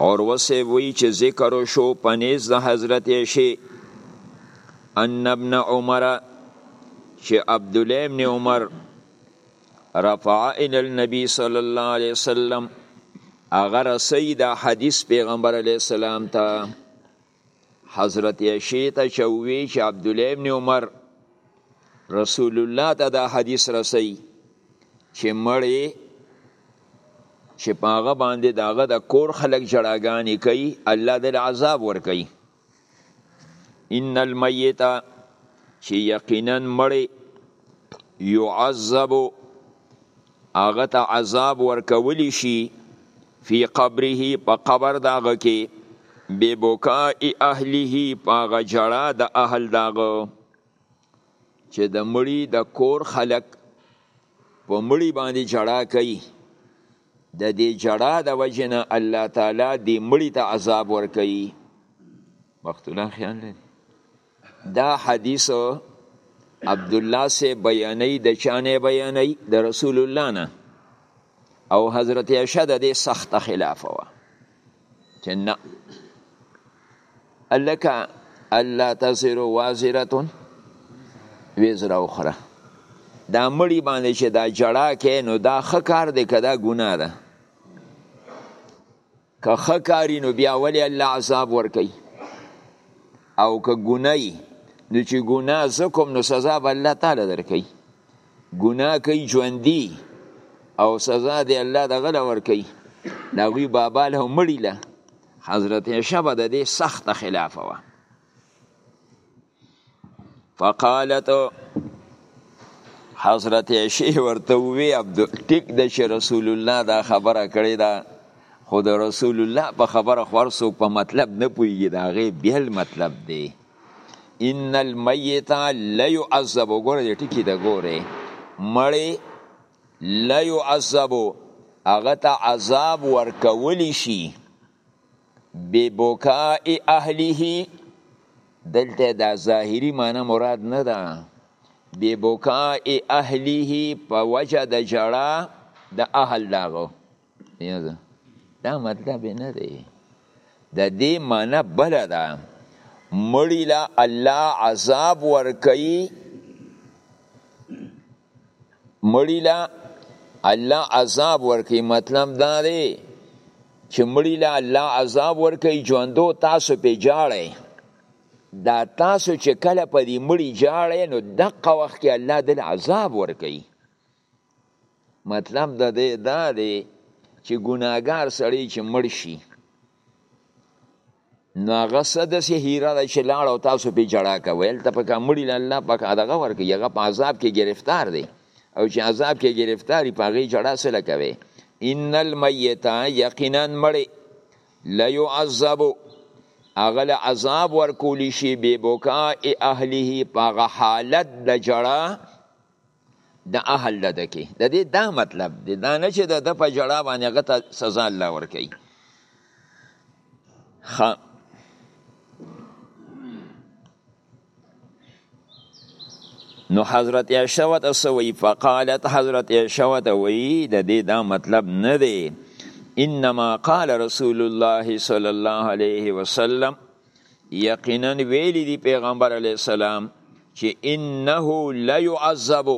عروه صاحب وی چې ذکر شو پنیز د حضرت عشی ان ابن عمر چې عبد الله ابن عمر رفع الى النبي صلى الله عليه وسلم اگر سید حدیث پیغمبر علیه السلام ته حضرت عائشه ته چوي چې عبد الله ابن عمر رسول الله ته دا حدیث رسي چې مړی چې پاغه باندې داغه د کور خلک جړاګانی کوي الله دل عذاب ور کوي ان المیت چې یقینا مړی يعذب هغه ته عذاب ورکول شي فی قبره په قبر د هغه کې ببکاء اهله په هغه جړا د اهل د هغه چې د مړي د کور خلک په مړي باندې جړا کوي د دې جړا د وجې نه الله تعالی دې مړي ته عذاب ورکوي وخت لا خیال لري دا حدیث عبد الله سے بیانې د چانه بیانې د رسول الله نه او حضرت عائشہ د دې سخت خلاف و چې نه الک الله تزر وازره وزر اخرى دا مړی باندې چې دا جړا کې نو دا خکار دی کدا ګناه ده که ښه کاری نو بیا ولی الله عذاب ورکی او که ګنای نو چې ګنا زکم نو سزا به الله تعالی درکی ګنا کوي ژوندي او سزا دی الله دغه لور کوي ناغوی بابا له مړی له حضرت شبه د دې سخت خلاف وه فقالت حضرت عائشه ورته وی عبد ټیک د چې رسول الله دا خبره کړې ده خو د رسول الله په خبره خور څوک په مطلب نه پوهیږي دا غي بیل مطلب دی ان المیت لا يعذب ګوره دې ټکی دا ګوره مړی لا يعذب هغه ته عذاب ورکول شي ببکاء اهله دلته دا ظاهری معنی مراد نه ده ببکاء اهله په وجه د جړا د اهل داغو دا مطلب نه دی د دې معنی بل ده مړی لا الله عذاب ورکي مړی لا الله عذاب ورکی مطلب دا دی چې مړی لا الله عذاب ورکی ژوندو تاسو په جاړی دا تاسو چې کله په دې مړی جاړی نو دقه وخت کې الله دل عذاب ورکی مطلب دا دی دا دی چې ګناګار سړی چې مړ شي نو هغه څه داسې هیره ده چې لاړ او تاسو پې جړا کوئ هلته په کا مړي له الله پاک دغه ورکوي هغه په عذاب کې ګرفتار دی او چې عذاب کې ګرفتار وي په هغې جړا څه له کوي ان المیت یقینا مړی لیعذبو هغه له عذاب ورکولی شي بې بکاء اهله په هغه حالت د جړا د اهل د دکی د دې دا مطلب دی دا نه چې د د په جړا باندې هغه ته سزا الله ورکوي خا نو حضرت عائشہ وت سوی فقالت حضرت عائشہ وت وی د دې دا مطلب نه دی انما قال رسول الله صلی الله علیه وسلم یقینا ویلی دی پیغمبر علی السلام چې انه لا يعذب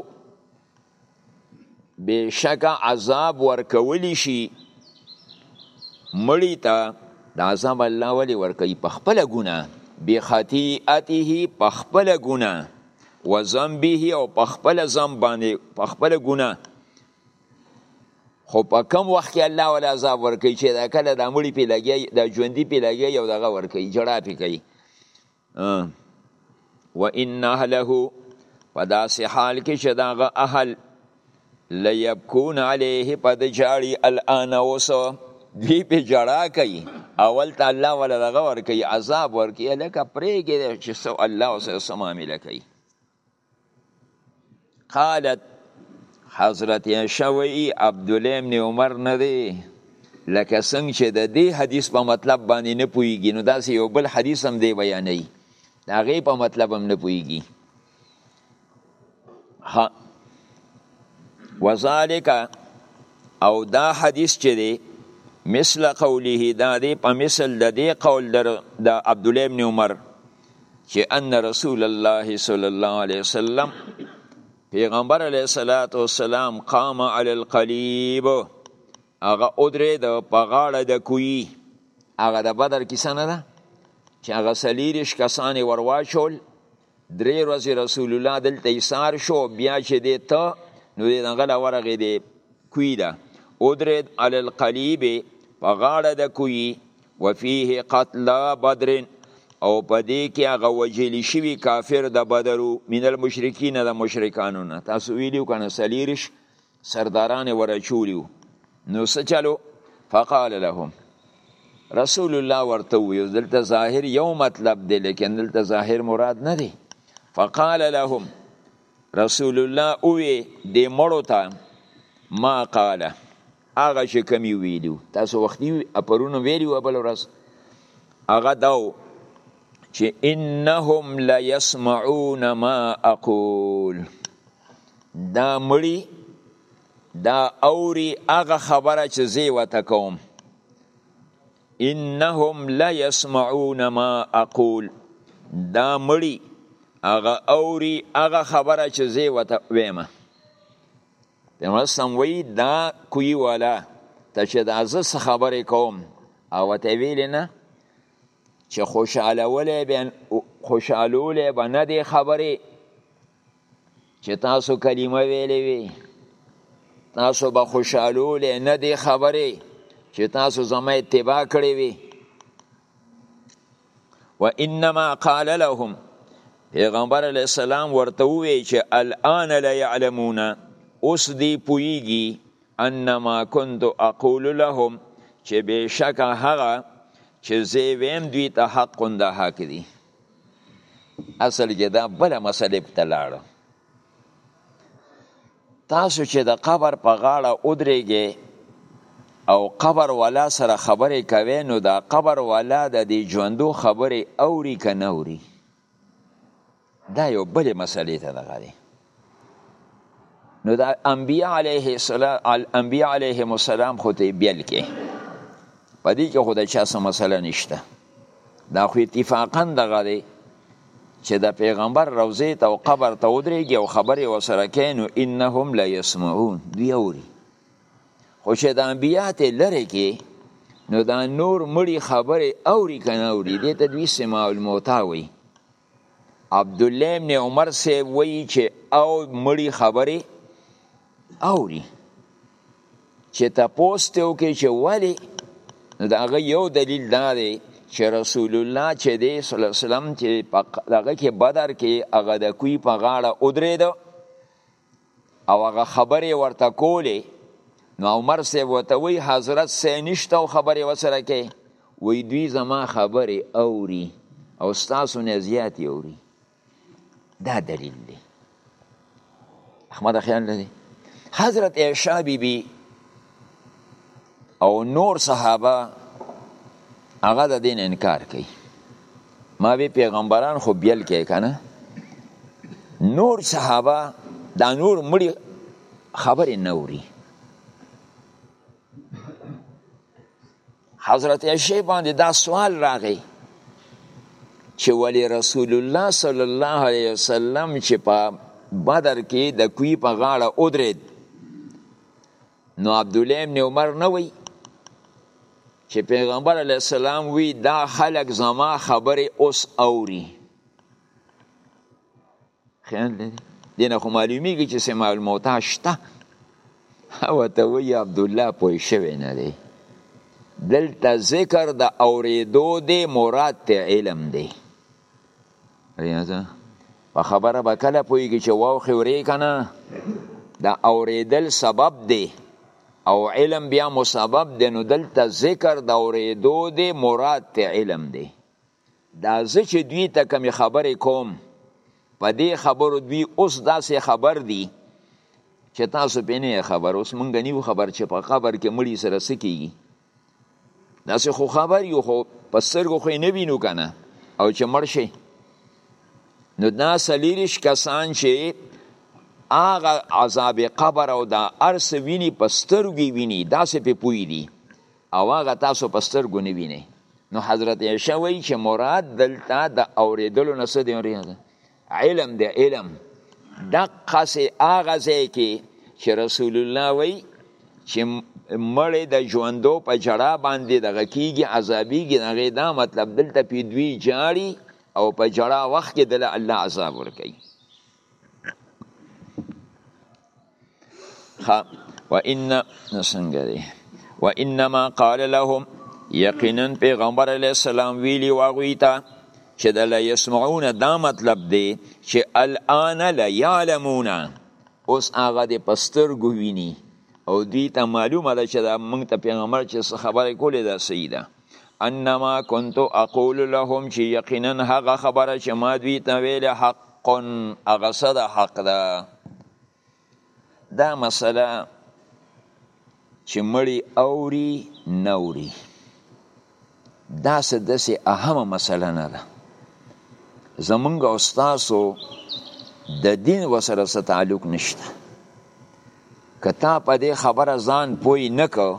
بشک عذاب ورکولی شي مړی ته د عذاب الله ولی ورکوي په خپل ګناه بخطیئته په خپل ګناه و ذنبه او په خپل ذنب باندې په خپل ګناه خو په کم وخت کې الله ولا عذاب ورکړي چې دا کله د مړي په لګي د ژوندۍ په لګي او دغه ورکړي جړا پی کوي و ان اهله په داسې حال کې چې دغه اهل ليبكون عليه په د جاړي الان اوس دوی په جړا کوي اول ته الله ولا دغه ورکړي عذاب ورکړي لکه پرېږي چې سو الله اوس سم عامل کوي قالت حضرت عائشه وی عبد الله ابن عمر نه دی لکه څنګه چې د دې حدیث په مطلب باندې نه پويږي نو داسې یو بل حدیث هم دی بیانې دا غي په مطلب هم نه پويږي ها وذالک او دا حدیث چې دی مثل قوله دا دی په مثل د دې قول در د عبد الله ابن عمر چې ان رسول الله صلی الله علیه وسلم پیغمبر علیه الصلاۃ والسلام قام علی القلیب هغه ادرې د پغاړه د کوی هغه د بدر کیسه نه ده چې هغه سلیریش کسان ورواچول درې ورځې رسول الله دلته ایثار شو بیا چې دی ته نو د هغه له ورغې دی کوی ده ادرې علی القلیب پغاړه د کوی وفيه قتل بدر او په دې کې هغه وجل شوی کافر د بدرو من المشرکین د مشرکانو نه تاسو ویلو کنه سلیرش سرداران ورچولیو نو سچلو فقال لهم رسول الله ورته وی دلته ظاهر یو مطلب دی لیکن دلته ظاهر مراد نه دی فقال لهم رسول الله اوی د مړو ته ما قاله هغه چې کوم یې ویلي تاسو وختي پرون ویلي وه بله ورځ هغه دا و چې انهم لیسمعون ما اقول دا مړي دا اوري هغه خبره چې زه ورته کوم انهم لیسمعون ما اقول دا مړي هغه اوري هغه خبره چې زه ورته وایم پیغمبر سم وی دا کوی والا ته چې د ازه څه خبرې کوم او ته ویل نه چې خوشاله ولې به خوشالولې به نه دی خبرې چې تاسو کلمه ویلې وی تاسو به خوشالولې نه دی خبرې چې تاسو زما اتباع کړې وی و انما قال لهم پیغمبر علی السلام ورته وی چې الان لا يعلمون اوس دی پویږي انما كنت اقول لهم چې بشک هغه چې زه ویم دوی ته حق د حق دی اصل کې دا بل مسلې په تلاړه تاسو چې د قبر په غاړه ودرېږئ او قبر والا سره خبرې کوي نو دا قبر والا د دې ژوندو خبرې اوري که نه اوري دا یو بلې مسلې ته دغه دی نو دا انبیاء علیه السلام انبیاء علیهم السلام خو ته بیل کې په دې کې خو د چا څه مسله نشته دا خو اتفاقا دغه دی چې د پیغمبر روزه ته او قبر ته ودرېږي او خبرې وسره کوي نو انهم لا يسمعون دوی اوري خو چې د انبیا ته لرې کې نو دا نور مړي خبرې اوري که نه اوري دې ته دوی سماع الموتا وایي عبدالله ابن عمر سه وی چې او مړی خبرې اوري چې تپوس ته وکړي چې ولی نو دا هغه یو دلیل دا دی چې رسول الله چې دی صلی الله علیه وسلم چې دغه کې بدر کې هغه د کوی په غاړه ودرېده او هغه خبرې ورته کولې نو عمر صاحب ورته وی حضرت سه نشته او خبرې وسره کې وی دوی زما خبرې اوري او ستاسو نه زیات اوري دا دلیل دی احمد خیال لري حضرت عائشہ بی بی او نور صحابه هغه د دین انکار کوي ما به پیغمبران خو بیل کې کنه نور صحابه دا نور مړي خبرې نه اوري حضرت عائشہ باندې دا سوال راغی چې ولی رسول الله صلی الله علیه وسلم چې په بدر کې د کوی په غاړه ودرید نو عبد الله ابن عمر نه وی چې پیغمبر علی السلام وی دا خلک زما خبره اوس اوري خیال دی دینه خو معلومیږي چې سمع الموتا شته او ته وی عبد الله پوه شوی نه دی دلته ذکر د اوریدو دی مراد ته علم دی په خبره به کله پوهېږي چې واوښې ورې که نه دا اورېدل سبب دی او علم بیا مسبب دی نو دلته ذکر د اورېدو دی مراد ته علم دی دا زه چې دوی ته کمی خبرې کوم په دې خبرو دوی اوس داسې خبر دي چې تاسو پې نه خبر اوس مونږ نیو خبر چې په قبر کې مړي سره څه کېږي داسې خو خبر یو خو په سترګو خو نه وینو کنه او چې مړ شي نو دا سلیریش کسان چې هغه عذاب قبر او دا ارس ویني په سترګو ویني داسې په پوی دي او هغه تاسو په سترګو نه ویني نو حضرت عائشہ وایي چې مراد دلته د اوریدلو نه څه دی علم دی علم دقه سي هغه ځای کې چې رسول الله وی چې مړې د ژوندو په جړا باندې دغه کیږي عذابېږي هغه دا مطلب دلته پی دوی جاړي او په جړا وخت کې دله الله عذاب ورکوي ها و ان څنګه دی و انما قال لهم یقینا پیغمبر علی السلام ویلی واغوی ته چې د لا يسمعون دا مطلب دی چې الان لا يعلمون اوس هغه د پستر ګوینی او دوی ته معلومه ده چې دا موږ ته پیغمبر چې خبره کولې ده سیده انما كنت اقول لهم چې یقینا هغه خبره چې ما دوی ته ویل حق هغه څه ده حق ده دا مسله چې مړی اوري نه اوري دا څه داسې اهمه مسله نه ده زمونږ او ستاسو د دین وسره څه تعلق نشته که تا په دې خبره ځان پوی نه کو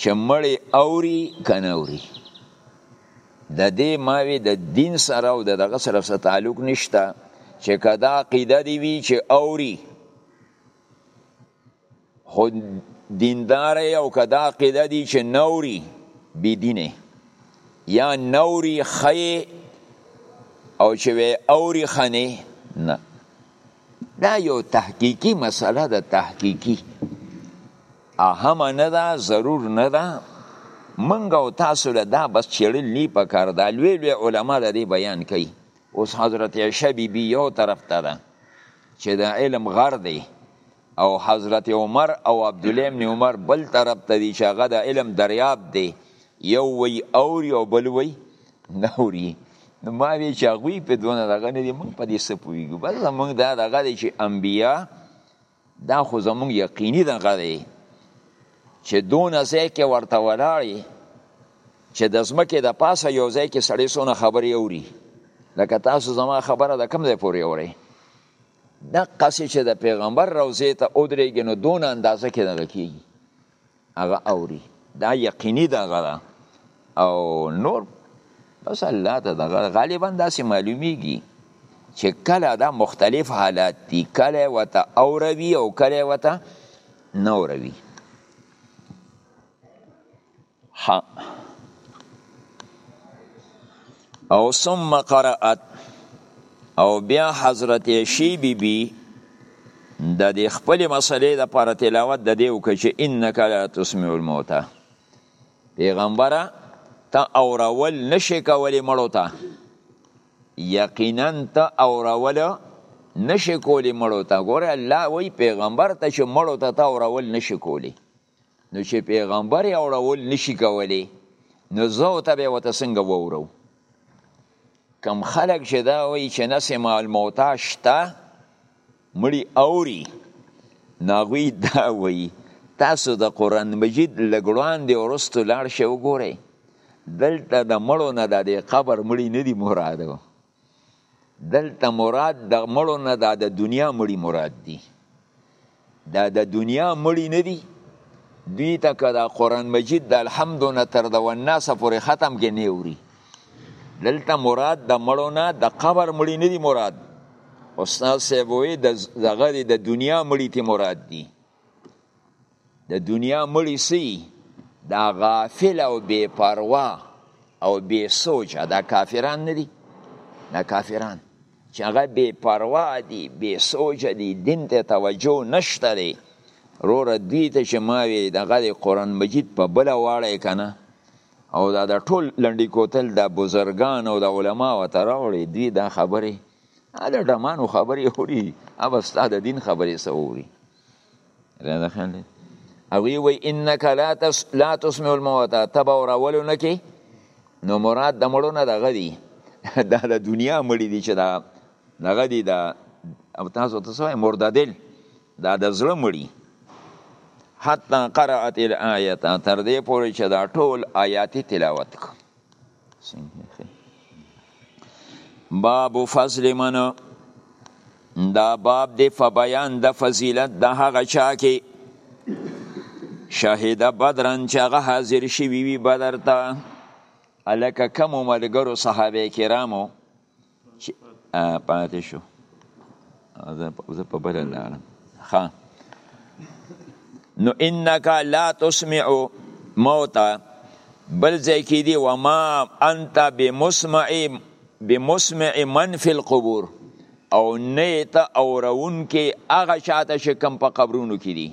چې مړی اوري کنه اوري د دې ماوي د دین سره او د دغه سره څه تعلق نشته چې کدا عقیده دی وی چې اوري خو دیندار او کدا عقیده دی چې نوري بی دینه یا نوري خی او چې وی اوري خنه نه دا یو تحقیقی مسله ده تحقیقی اهم نه ده ضرور نه ده منګ او تاسو له دا بس چیړل نی پکار دا لوی لوی علما د دې بیان کوي اوس حضرت عائشہ بی بی یو طرف ته ده چې د علم غر دی او حضرت عمر او عبد الله ابن عمر بل طرف ته دي چې هغه د علم دریاب دی یو وی اور یو بل وی نه اوري نو ما وی چې هغوی په دونه دغه نه دي موږ په دې څه پوهېږو بس زموږ دا دغه دی چې انبیا دا خو زموږ یقیني دغه دی چې دونه ځای کې ورته ولاړې چې د ځمکې د پاسه یو ځای کې سړی څونه خبرې اوري لکه تاسو زما خبره د کم ځای پورې اورئ دقسې چې د پیغمبر روضې ته ودرېږي نو دونه اندازه کې دغه کېږي هغه اوري دا یقیني دغه ده او نور بس الله ته دغه غالبا داسې معلومیږي چې کله دا مختلف حالات دي کله وته اوروي او کله وته نه اوروي ها او ثم قرأت او بیا حضرت عشی بی بی د دې خپل مسلې د پر تلاوت د دیو کې چې انک لا تسمع الموت پیغمبره ته اورول نشي کولې مړو ته یقینا ته اورول نشي کولې مړو ته ګوره الله وی پیغمبر ته چې مړو ته ته اورول نشي کولې نو چې پیغمبر یې اوړول نشي کولی نو زه او ته به ورته څنګه واورو کم خلک چې دا وایي چې نسې مال موتا شته مړي اوري نو هغوی دا وایي تاسو د قرآن مجید لږ وړاندې وروستو لاړ شئ وګورئ دلته د مړو نه د دې قبر مړي نه دي مراد دلته مراد د مړو نه دا د دنیا مړی مراد دی دا د دنیا مړی نه دی دوی ته که دا قرآن مجید د الحمد نه تر د والناس پورې ختم کې نه اوري دلته مراد د مړو نه د قبر مړی نه دی مراد استاد صاحب وی د زغری د دنیا مړی ته مراد دی د دنیا مړی سی دا غافل او بے پروا او بے سوچ دا کافران ندی دا کافران چې هغه بے پروا دي بے سوچ دي دین ته توجه نشته دی رور دوی ته چې ما وی دغه قرآن مجید په بل واړی کنه او دا د ټول لنډی کوتل د بزرگان او د علما و تراوړي دوی دا خبره دا ډمانو خبرې خوري اب استاد دین خبرې سوري راځه خان دی او وی وی انک لا تس لا تسمع الموت تبا اورولو نکی نو مراد د مړو نه دغه دی دا د دنیا مړی دی چې دا دغه دی دا او تاسو ته سوای مرددل دا د زړه مړی حتی قرأت الآیت تر دې پورې چې دا ټول آیاتی تلاوت کو باب فضل من دا باب دی په بیان د فضیلت د هغه چا کې شهیده بدرن چې هغه حاضر شوي وي بدر ته هلکه کمو ملګرو صحابه کرامو پاتې شو زه په بل لاړم ها نو انک لا تسمع موتا بل ځای کې دی و ما انت بمسمع بمسمع من فی القبور او نه ته اورون کې هغه چاته چې کم په قبرونو کې دي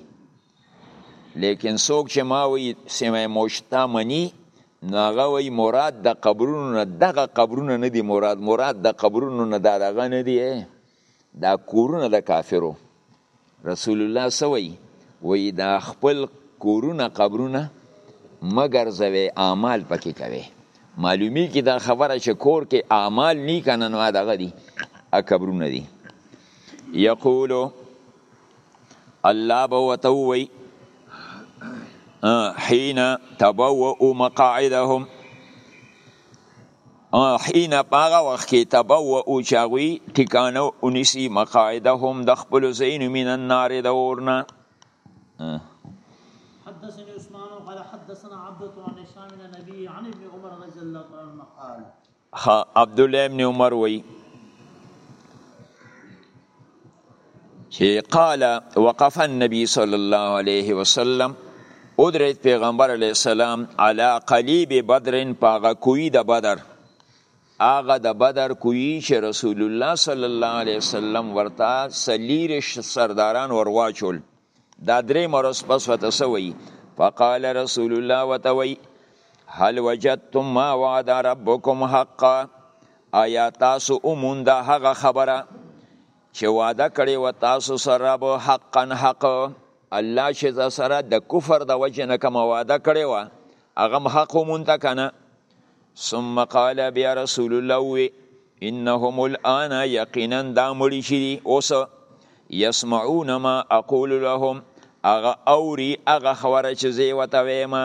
لیکن څوک چې ما وی سیمه مشتا منی نو هغه وی مراد د قبرونو نه دغه قبرونه نه دی مراد مراد د قبرونو نه دا دغه نه دی دا کورونه د کافرو رسول الله سوی وی دا خپل کورونه قبرونه مگر زوی اعمال پکې کوي معلومی کی دا خبره چې کور کې اعمال نی کنه نو دغه دی اکبرونه دی یقولو الله به وته وی حين تبوؤ مقاعدهم حين باغه وخت کې تبوؤ چاغوي ټکانو انسی مقاعدهم د خپل زین من النار د اورنا حدثنا عثمان قال حدثنا عبد عن هشام عن النبي عن ابن عمر رضي الله عنه قال ها عبدالله ابن عمر وی چه قال وقف النبی صلی الله علیه وسلم ادرید پیغمبر علیه السلام علی قلیب بدرن پاغا کوی د بدر آغا د بدر کوی چه رسول الله صلی الله علیه وسلم ورتا سلیرش سرداران ورواچول دا درې مرز پس وته سوی فقال رسول الله وتوي هل وجدتم ما وعد ربكم حقا آیا تاسو اومون دا هغه خبره چې وعده کړی و تاسو سره به حقا حق الله چې سره د کفر د وجه نه کوم وعده کړی و هغه حق مونته کنه ثم قال بیا رسول الله وی انهم الان یقینا دا مړي شي دي اوس يسمعون ما اقول لهم اغه اوري اغه خبره چې زه وته ویم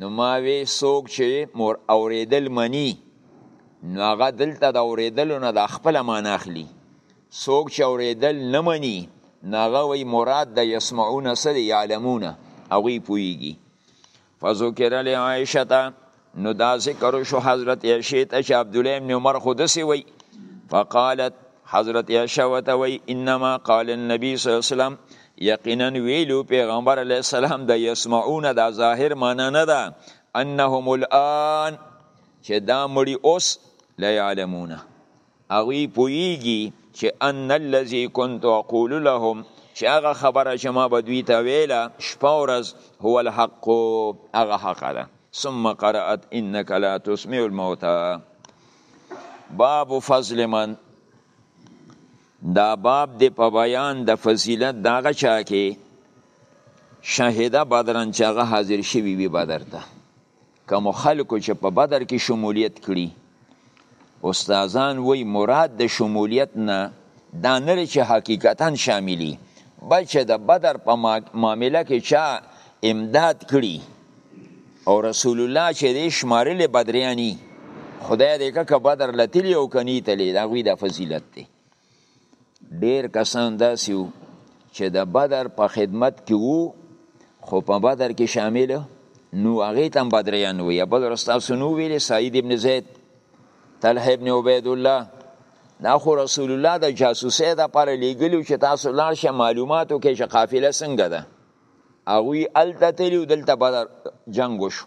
نو ما وی سوک چې مور اوریدل منی نو هغه دلته د اوریدل نه د خپل مان اخلي سوک چې اوریدل نه منی نو هغه وی مراد د يسمعون سره يعلمون هغه پويږي فذکر لعائشه نو دا ذکر شو حضرت عائشه ته چې عبد الله ابن عمر خود سی وی فقالت حضرت عائشه وته وی انما قال النبي صلی الله علیه وسلم یقینا ویلو پیغمبر علی السلام د یسمعون دا ظاهر معنا نه ده انهم الان چې دا مړي اوس لا يعلمون هغوی پوهیږي چې ان الذي کنت اقول لهم چې هغه خبره چې ما به دوی ته ویله شپه ورځ هو الحق هغه حق ده ثم قرأت انك لا تسمع الموتى باب فضل من دا باب دی په بیان د فضیلت دغه چا کې شهیده بدرن چې هغه حاضر شوی وي بدر ته کوم خلکو چې په بدر کې شمولیت کړي استادان وی مراد د شمولیت نه دا نه چې حقیقتا شاملی بلکې د بدر په معامله کې چا امداد کړي او رسول الله چې دې شمارل بدریانی خدای دې که بدر لتلی او کني تلی دا غوی د فضیلت دی ډیر کسان داسې وو چې د بدر په خدمت کې وو خو په بدر کې شامل نو هغه تم بدریان وي بل رستاو سنو ویل سعید ابن زید طلحه ابن عبید الله دا خو رسول الله د جاسوسۍ د پر لیګلو چې تاسو لاړ شه معلوماتو کې چې قافله څنګه ده هغوی هلته تللي دلته بدر جنګ وشو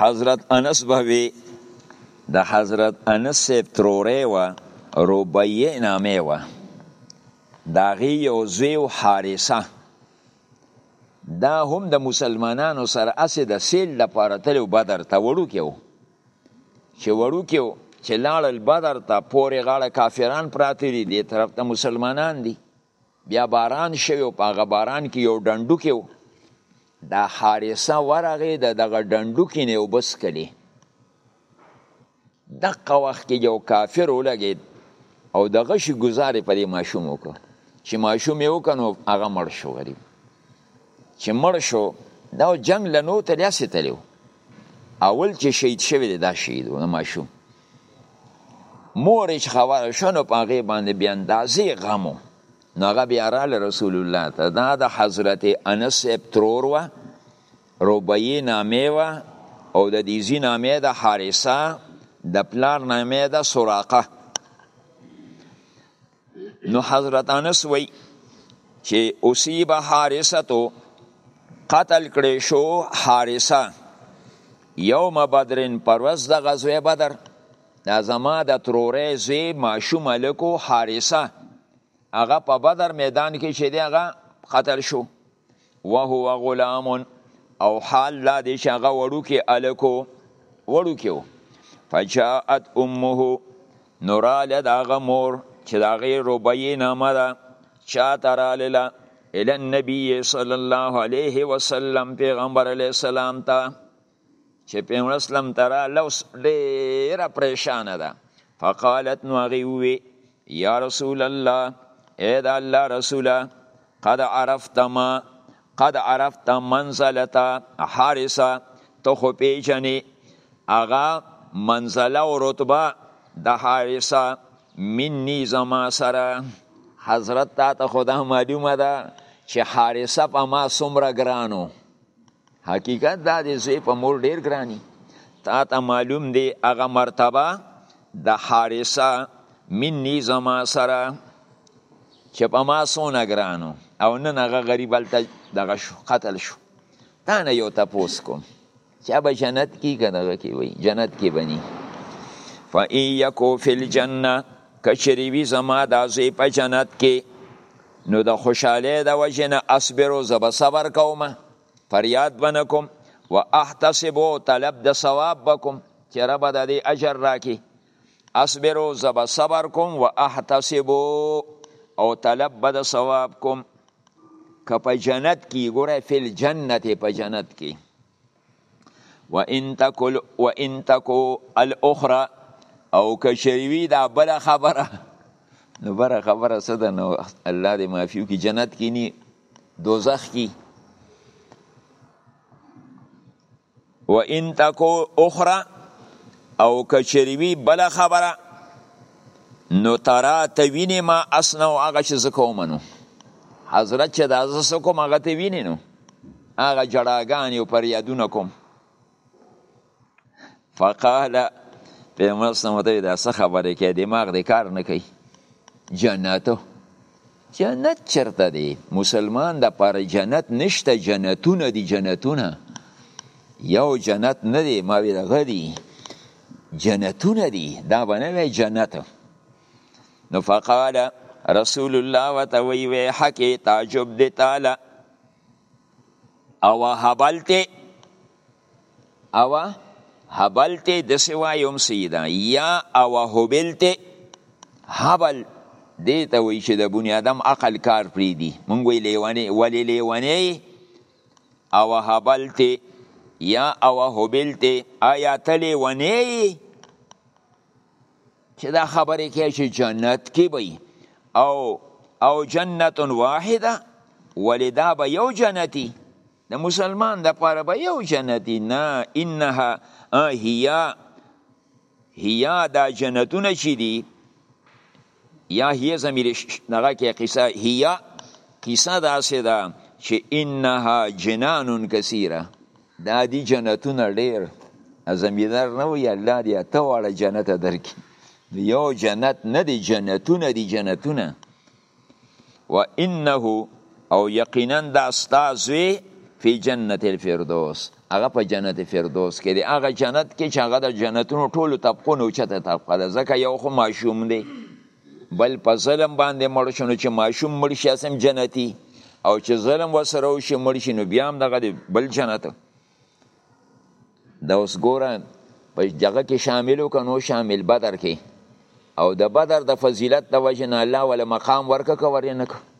حضرت انس به وی د حضرت انس صاحب ترورې و ربیع نامه و دا غي یو زوی او حارثه دا هم د مسلمانانو سره اسې د سیل د پاره تلو بدر ته وړو کېو چې وړو کېو چې لاړل بدر ته پورې غاړه کافران پراته دي دې طرف ته مسلمانان دي بیا باران شوی او په هغه باران کې یو ډنډوکی و دا حارثه ورغې د دغه ډنډوکی نه اوبه څکلې دقه وخت کې یو کافر ولګېد او د غشي ګزارې په دې ماشوم وکړ چې ماشوم یې وکړ نو هغه مړ شو غریب چې مړ شو دا جنگ لنو ته داسې تلو اول چې شهید شوی دی دا شهید و ماشوم مور چې خبره شنو په هغې باندې بیا اندازې غم و نو هغه بیا راله رسول الله ته دا د حضرت انس صاحب ترور وه ربیې نامې وه او د دې ځي نامې د حارثه د پلار نامې د سراقه نو حضرت انس وی چې اصیب حارثه تو قتل کړي شو حارثه یوم بدرن پروز د غزوه بدر دا زما د ترورې زی ماشوم الکو حارثه هغه په بدر میدان کې چې دی هغه قتل شو وهو غلام او حال لا دی چې هغه وړوکی الکو وړوکی و فجاءت امه نوراله د هغه مور چې د هغې ربیې نامه ده چا ته رالله الی النبي صلی الله علیه وسلم پیغمبر علیه السلام ته چې پیغمبر اسلام ترا لوس ډیر پریشان ده فقالت نو هغه وی یا رسول الله اے دا الله رسوله قد عرفت ما قد عرفت منزلتا حارسا تو خو پیجنې اغا منزله او رتبه د حارسا منی زما سره حضرت تا ته خدا معلومه ده چې حارسه په ما څومره ګرانو حقیقت دا دی زوی په مور ډیر ګرانی تا ته معلوم دی هغه مرتبه د حارثه منی زما سره چې په ما سونه ګرانو او نن هغه غریب هلته دغه شو قتل شو تا نه یو تپوس کوم چې به جنت کې که دغه کې وي جنت کې بني فَإِن يَكُ فِي الْجَنَّةِ کچری وی زما د ازوی په جنت کې نو د خوشحالی د وجه نه اصبرو زه به صبر کوم فریاد به نه کوم و احتسبو طلب د ثواب به کوم چې رب د دې اجر راکې اصبرو زه به صبر کوم و احتسبو او طلب به د ثواب کوم که په جنت کې ګوره فل جنت په جنت کې و ان تکو و ان تکو الاخرى او کشریوی دا بل خبره نو بر خبره څه ده نو الله دې معافیو کی جنت کی نی دوزخ کی و ان تکو اخرى او کشریوی بل خبره نو ترا ته ویني ما اسنو هغه چې زکو منو حضرت چې دا زسو کوم هغه ته ویني نو هغه جړاګانې او فریادونه کوم فقال پیغمبر صلی الله علیه وسلم خبره کې دماغ دې کار نه کوي جنته جنت چرته دی مسلمان د پر جنت نشته جنتونه دی جنتونه یو جنت نه دی ما وی دغه دی جنتونه دی دا باندې جنت نو فقال رسول الله وتوي وي حق تعجب دي تعالی او هبلته او هبلته د سوا يوم سيدا يا او هبلته هبل دې ته وایي چې د بني آدم عقل کار پریدي مونږ وی لیونی ولی لیونی او هبلته یا او هبلته آیا ته لیونی چې دا خبرې کوي چې جنت کې وي او او جنت واحده ولې دا به یو جنتي د مسلمان د پاره به یو جنتي نه انها هيا هيا دا جنتونه چې دي یا هی زمیر دغه کې قصه هی قصه دا سه دا چې انها جنان کثیره دا دی جنتونه ډیر زمیدار نه وی الله دی ته واړه جنت درکې یو جنت نه دی جنتونه دی جنتونه و انه او یقینا دا استاذ فی جنت الفردوس هغه په جنت فردوس کې دی هغه جنت کې چې هغه د جنتونو ټولو طبقو نه اوچته طبقه ده ځکه یو خو ماشوم دی بل په ظلم باندې مړ شو نو چې ماشوم مړ شي اسم جنتي او چې ظلم وسره وشي مړ شي نو بیا هم دغه دی بل جنت دا اوس ګوره په دغه کې شامل وکنو شامل بدر کې او د بدر د فضیلت د وجه نه الله ولا مقام ورکه کور نه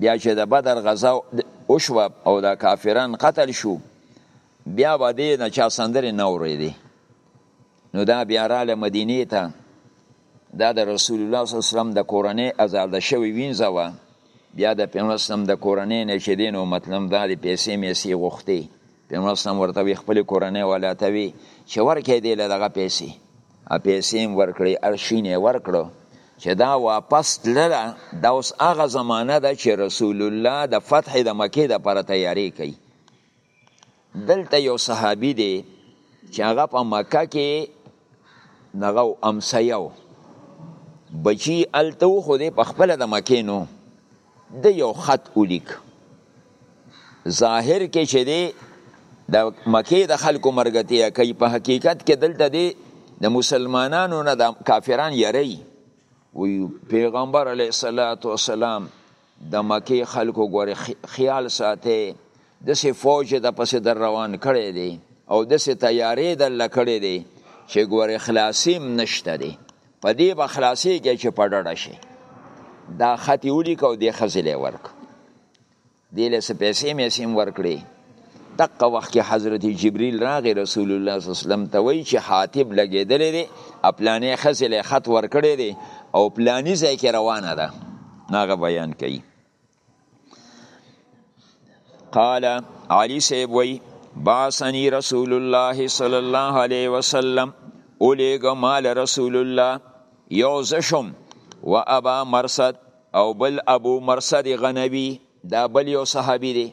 بیا چې د بدر غزا وشوه او دا کافران قتل شو بیا به دې نه چا سندرې نه اورېدې نو دا بیا راله مدینې ته دا د رسول الله صلی الله علیه وسلم د کورنۍ ازاده شوې وینځه وه بیا د پیغمبر اسلام د کورنۍ نه چې دی نو مطلب دا د پیسې میسې غوښتې پیغمبر اسلام ورته وی خپل کورنۍ ولاتوي چې ورکې دی له دغه پیسې پیسې هم ورکړې هر شی یې ورکړو چې دا واپس تلله دا اوس هغه زمانه ده چې رسول الله د فتح د مکې دپاره تیاری کوي دلته یو صحابي دی چې هغه په مکه کې دغه امسیه و بچي هلته و خو دی په خپله د مکې نه ده یو خط ولیک ظاهر کې چې دی د مکې د خلکو مرګتیا کوي په حقیقت کې دلته دی د مسلمانانو نه د کافران یری وی پیغمبر علیه الصلاۃ والسلام د مکې خلکو ګوري خیال ساتي د سه فوج د پسې در روان کړي دي او د سه تیارې د لکړې دي چې ګوري خلاصیم نشته دي په دې به خلاصېږي چې په ډډه شي دا خط یې ولیکه او دې ښځې له یې ورکړ دې له څه پیسې میسې هم ورکړې دقه وخت کې حضرت جبریل راغی رسول الله صلی الله علیه وسلم ته وایي چې حاطب لګېدلی دی پلانې ښځې له خط ورکړی دی او پلاني ځای کې روانه ده ناغه بیان کوي قال علی صاحب وی باسنی رسول الله صلی الله علیه وسلم اولیګ مال رسول الله یو زشم و ابا مرصد او بل ابو مرصد غنوی دا بل یو صحابی دی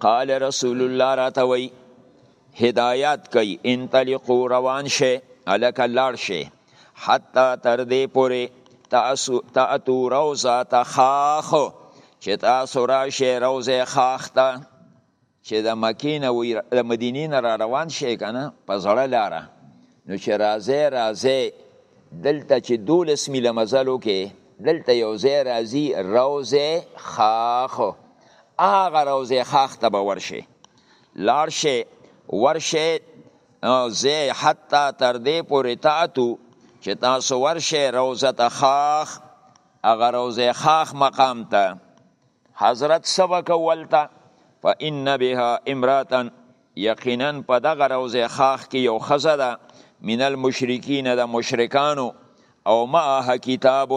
قال رسول الله راته وی هدایت کوي انطلقوا روان شي الک لاړ شي حتی تر دې پورې تاسو تاتو روزه تخاخ چې تاسو راشي روزه خاخ ته چې د مکې نه د مدینې نه را روان شي کنه په زړه لاره نو چې راځي راځي دلته چې دولس میله مزل وکې دلته یو ځای راځي روزه خاخ هغه روزه خاخ ته به ورشي لاړ شي ورشي زه حتی تر دې پورې تاتو چې تاسو ورشي روزه ته خاخ هغه روزه خاخ مقام ته حضرت سبق ولته فإن بها امراتن یقینا په دغه روضه خاخ کې یو خزه ده من المشرکین د مشرکانو او معها کتاب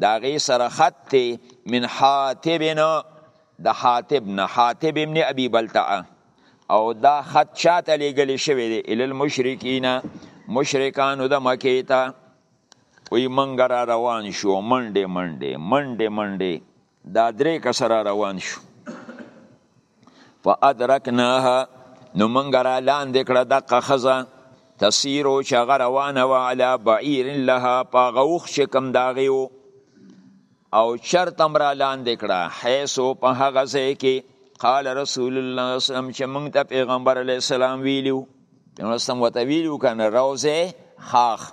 دا غي سره خط ته من حاتبنا د حاتب نه حاتب ابن ابي بلتعه او دا خط چاته لګل شوی دی ال المشرکین مشرکانو د مکه ته وی منګ را روان شو منډه منډه منډه منډه دا درې کسه را روان شو فادرکناها نو مونږ را لاندې کړه دقه ښځه تسیرو چې هغه روانه وه علی بعیر لها په هغه اوښ چې کوم د هغې و او چرته هم را لاندې کړه حیثو په هغه ځای کې قال رسول الله صلی الله علیه وسلم چې مونږ ته پیغمبر علیه السلام ویلي وو پیغمبر صلی الله علیه وسلم ورته ویلي وو که نه روضه خاخ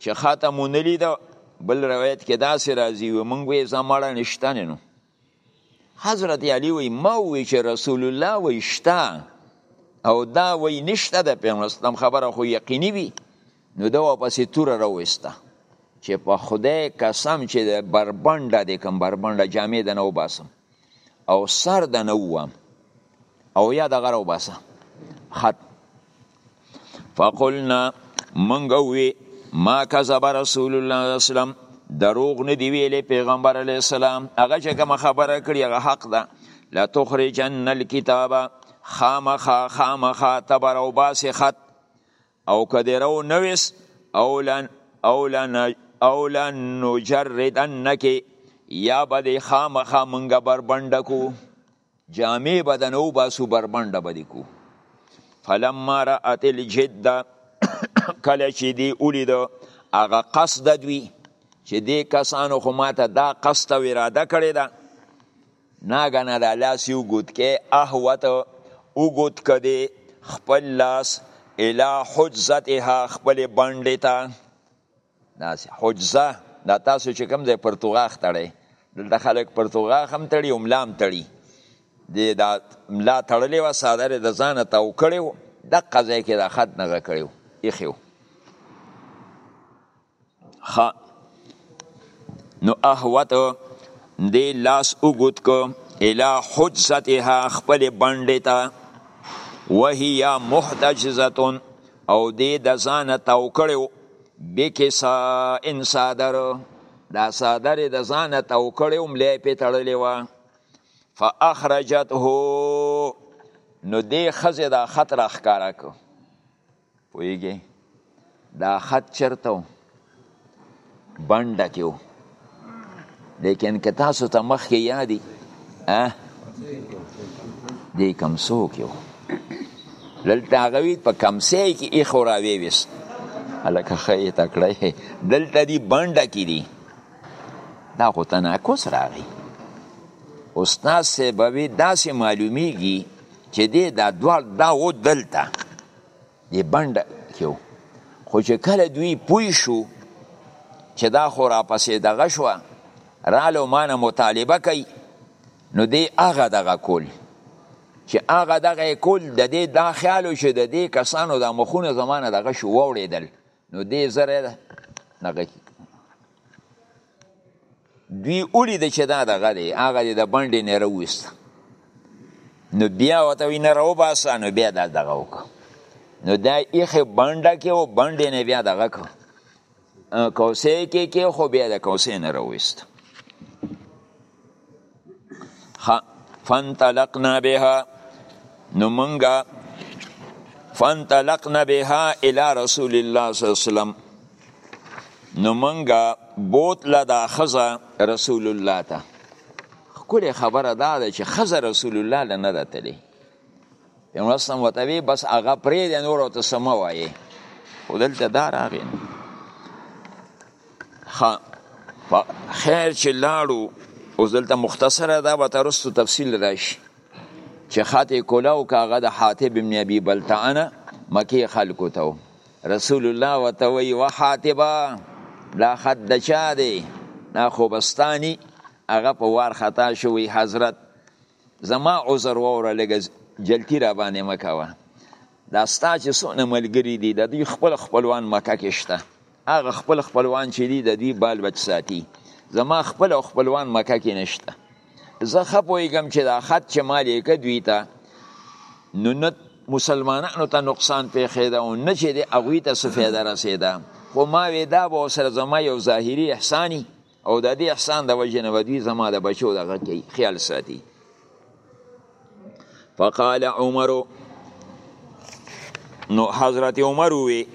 چې خاته مو نه لیده بل روایت کې داسې راځي وي مونږ وې زمړه نشته نو حضرت علی وی ما وی چې رسول الله وی شته او دا وی نشته د پیغمبر خبره خو یقیني وي نو دا واپس تور راوسته چې په خدای قسم چې بربنده دې کوم بربنده جامې د نو باسم او سر د نه ووام او یا دغه راو باسه خط فقلنا منګ وی ما کذب رسول الله صلی الله علیه وسلم دروغ نه دی ویلې پیغمبر علی السلام هغه چې کوم خبره کړی هغه حق ده لا تخرجن الكتاب خامخا خامخا تبر او باس خط او که دې رو نه ویس او لن او لن او لن نجردنک یا به دې خامخا مونږه بربنډه کو جامې به د نو باسو بربنډه به دې کو فلما رأت الجد کله چې دی ولید هغه قصد دوی چې دې کسانو خو ماته دا قصد او اراده کړې ده ناګنه دا لاس یو ګوت کې احوت اوګوت کدی خپل لاس الی حجزتها خپل بنډې ته داسې حجزه دا تاسو چې کوم ځای پرتوغاښ تړی دلته خلک پرتوغاښ هم تړي او ملا هم تړي دی دا ملا تړلې وه څادر یې د ځانه تاو کړی و دقه ځای کې دا خط نغه کړی و ایښی و خا نو احوت دی لاس اوګد کو الى حجزتها خپل بنده ته وهي محتجزتون او دی د ځانه تاو کړو بکسا ان صادر دا صادر د ځانه تاو کړو ملې په تړلې و فاخرجته نو دی خزه دا خطر اخکارا کو پوهیږئ دا خط چرته و بنډه کې و لیکن که تاسو ته مخکې یادي دې کمسو کې و دلته هغه وي په کمسې کې ایښو راویې ویست هلکه ښه یې تکړه یې دلته دي بنډه کې دي دا خو تناقض راغی استاد صاحب وی داسې معلومیږي چې دې دا دوه دا و دلته دی بند کیو خو چې کله دوی پوی شو چې دا خو را پسې دغه شو رالو مانه مطالبه کوي نو دی هغه دغه کول چې هغه دغه کول د دې دا خیالو چې د دې کسانو د مخونه زمانه دغه شو وړېدل نو دې زره ده دغه کې دوی ولید چې دا دغه دی هغه د بنډې نه راوست نو بیا وته وی نه راو باسه نو بیا دا دغه وک نو دا یخ بنډه کې او بنډې نه بیا دغه کو کوسې کې کې خو بیا د کوسې نه راوست فانطلقنا بها نو منګه فانطلقنا بها الى رسول الله صلی الله علیه وسلم نو منګه بوت لا دا خزه رسول الله ته خکل خبره دا ده چې خزه رسول الله لنه ده تلی پیغمبر سم وته وی بس هغه پرې د نور ته سم وایي خودلته دار هغه خا خیر چې لاړو اوس دلته مختصره دا به ترستو تفصیل راشي چې خاطه کولاو کاغه د حاتب ابن ابي بلتانه مکی خلکو ته رسول الله وتوي وحاتبا دا خد د چا دی نا خوبستانی هغه په وار خطا شوی حضرت زما عذر وره لګه جلتی را باندې مکوه دا ستا چې څونه ملګری دي د دوی خپل خپلوان مکه کې شته هغه خپل خپلوان چې دي د دوی بال بچ ساتي زما خپل او خپلوان مکه کې نشته زه ښه پوهېږم چې دا خط چې ما لیکه دوی ته نو نه مسلمانانو ته نقصان پېښېده او نه چې د هغوی ته څه فایده رسېده خو ما وې دا به ورسره زما یو ظاهري احساني او د دې احسان د وجې نه به دوی زما د بچو دغه کوي خیال ساتي فقال عمر نو حضرت عمر وی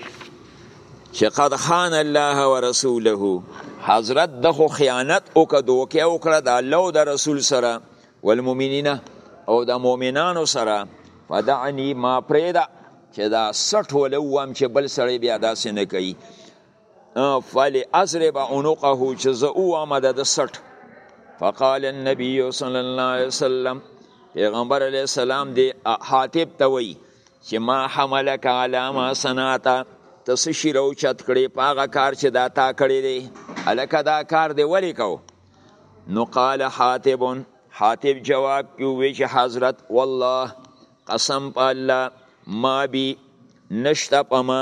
چې قد خان الله ورسوله حضرت د خو خیانت او که دوکه او کړه د الله او د رسول سره والمؤمنین او د مؤمنانو سره فدعنی ما پریدا چې دا سټ ولوم چې بل سړی بیا داسې نه کوي فلی اضرب عنقه چې زه ووامه د ده سټ فقال النبي صلی الله علیه وسلم پیغمبر علیه السلام دی حاطب ته وایي چې ما حملک علی ما صنعته ته څه شي راوچت کړې په هغه کار چې دا تا کړی دی هلکه دا کار دی ولې کو نو قال حاطب حاطب جواب کې ووی چې حضرت والله قسم په الله ما بي نشته په ما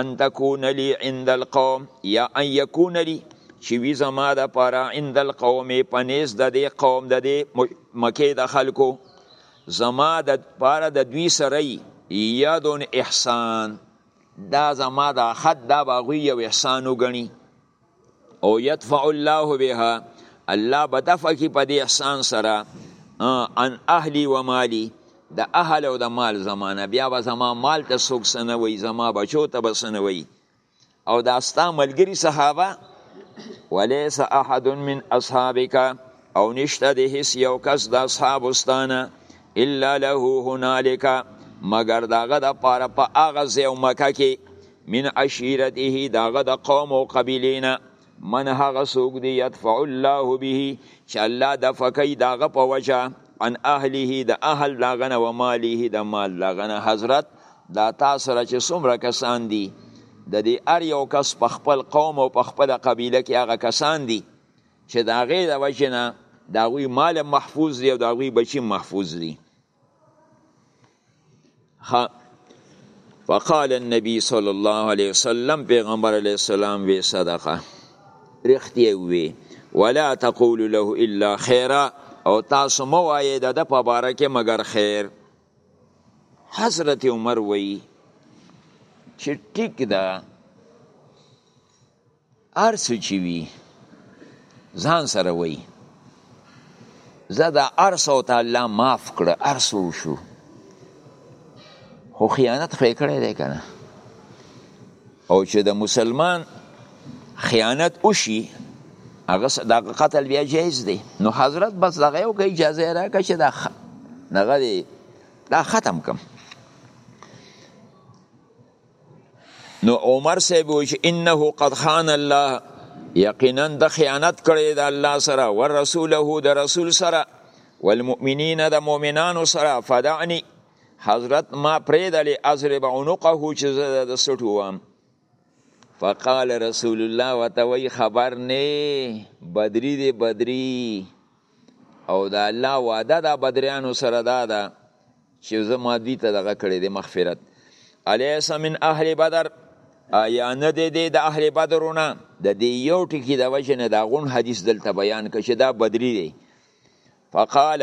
ان تکون لی عند القوم یا ان یکون لی چې وی زما د پاره عند القوم پنيز د دې قوم د دې مکه د خلکو زما د پاره د دوی سره یادون احسان دا زما د خد دا باغوی یو احسان وګڼي او يدفع الله بها الله به دفع کی په دې احسان سره ان اهلی و مالی د اهل او د مال زمانه بیا به زما مال ته څوک سنه وي زما بچو ته به سنه وي او دا ستا ملګری صحابه وليس احد من اصحابك او نشته د هیڅ یو کس د اصحاب استانه الا له هنالک مگر داغه د پاره په اغه زیو مکه کې من عشیرته د هغه د قوم او قبیلې نه من هغه څوک دی یدفع الله به چې الله دفع کوي د هغه په وجه عن اهله د اهل د هغه نه و ماله د مال د هغه نه حضرت دا تا سره چې څومره کسان دي د دې هر یو کس په خپل قوم او په خپله قبیله کې هغه کسان دي چې د هغې د وجې نه د هغوی مال محفوظ دی او د هغوی بچي محفوظ دي ها فقال النبي صلى الله عليه وسلم پیغمبر علیه السلام وی صدقه رښتیا وی ولا تقول له الا خیرا او تاسو مو وایې د د په باره کې مګر خیر حضرت عمر وی چې ټیک ده هر څه چې وي ځان سره وایي زه دا هر څه ورته الله معاف کړه هر څه وشو خو خیانت خو یې کړی دی که نه او چې د مسلمان خیانت وشي هغه دغه قتل بیا جایز دی نو حضرت بس دغه یو که اجازه یې راکړه چې دا دغه دی دا ختم کم نو عمر صاحب وی چې انه قد خان الله یقینا د خیانت کړی د الله سره او رسوله د رسول سره والمؤمنین د مؤمنانو سره فدعنی حضرت ما پریدلی اضرب عنقه چې زه د سټو وام فقال رسول الله وتوي خبر نه بدري دي بدري او د الله وعده د بدریانو سره دا ده چې زه ما دوی ته دغه کړی دی مغفرت الیس من اهل بدر آیا نه دی دی د اهل بدرونه د دې یو ټکي د وجه نه دا غون حدیث دلته بیان کړي چې دا بدری دی فقال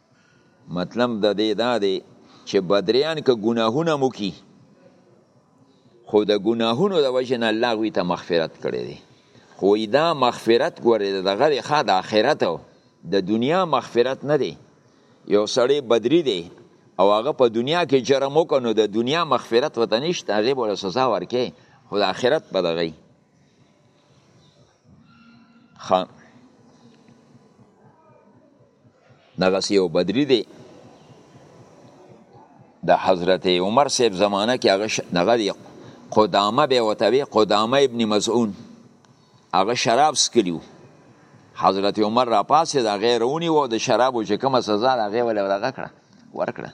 مطلب د دې دا دی چې بدریان که ګناهونه مو کی خو د ګناهونو د وجه نه الله غوی ته مغفرت کړی دی خو دا مغفرت ګورې دغه د ښه د آخرت د دنیا مغفرت نه دی یو سړی بدری دی او هغه په دنیا کې جرم وکړ نو د دنیا مغفرت وته نشته هغه بوله سزا ورکې خو د آخرت په دغه خان دغسی یو بدری دی د حضرت عمر صاحب زمانه کې هغه دغه دی قدامه به وته وی قدامه ابن مزعون هغه شراب سکلیو حضرت عمر را پاسې دا غیرونی وو د شرابو چې کومه سزا هغه ولې ورغه کړه ورکړه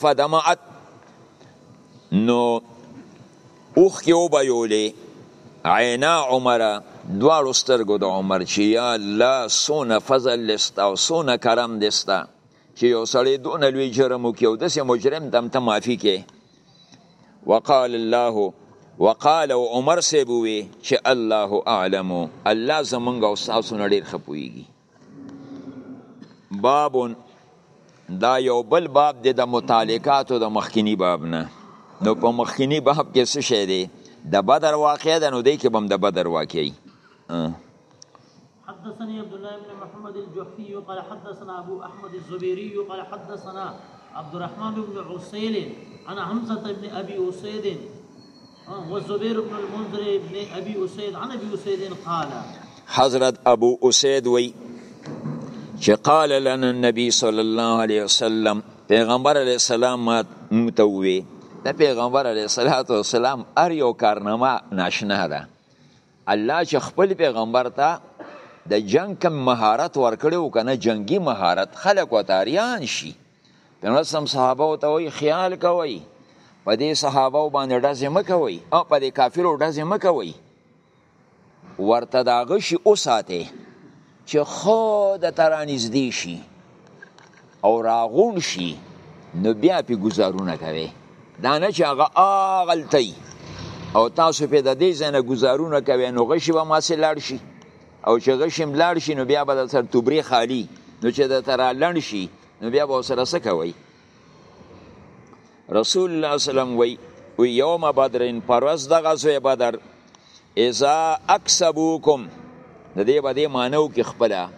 فدمعت نو اوخ کې وبیولې عینا عمر دواړو سترګو د عمر چې یا الله سونه فضل لستا او سونه کرم دستا چې یو سړی دون لوی جرم وکي او دسه مجرم دم ته معافي کې وقال الله وقال او عمر سیبوي چې الله اعلم الله زمونږ او تاسو نه ډیر خپويږي باب دا یو بل باب دی د متعلقاتو د مخکینی باب نه نو په مخکینی باب کې څه شی دی د بدر واقع ده نو دی کې بم د بدر واقعي حدثني عبد الله بن محمد الجحفي قال حدثنا ابو احمد الزبيري قال حدثنا عبد الرحمن بن عسيل عن حمزه بن ابي اسيد وزبير بن المنذر ابن ابي اسيد عن ابي اسيد قال حضرت ابو اسيد وی چې قال لنا النبي صلى الله عليه وسلم پیغمبر علیه السلام ما ته وی د پیغمبر علی صلوات و سلام ار یو کارنامه ناشنا ده الله چې خپل پیغمبر ته د جنگ کم مهارت ورکړو کنه جنگي مهارت خلق و تاریان شي پیغمبر سم صحابه ته وی خیال کوي په دې صحابه باندې ډزې مکوي او په دې کافرو ډزې مکوي ورته دا غشي اوساته چې خو د ترانیز دی شي او راغون شي نو بیا په گزارونه کوي دا نه چې هغه اغلتي او تاسو په د دې ځنه گزارونه کوي نو غشي به ما سي لاړ شي او چې غشم لاړ شي نو بیا به د سر توبرې خالی نو چې د تر لړ شي نو بیا به سره څه کوي رسول الله سلام وی وی یوم بدرین پروس د غزوه بدر اذا اکسبوکم د دې باندې مانو کې خپله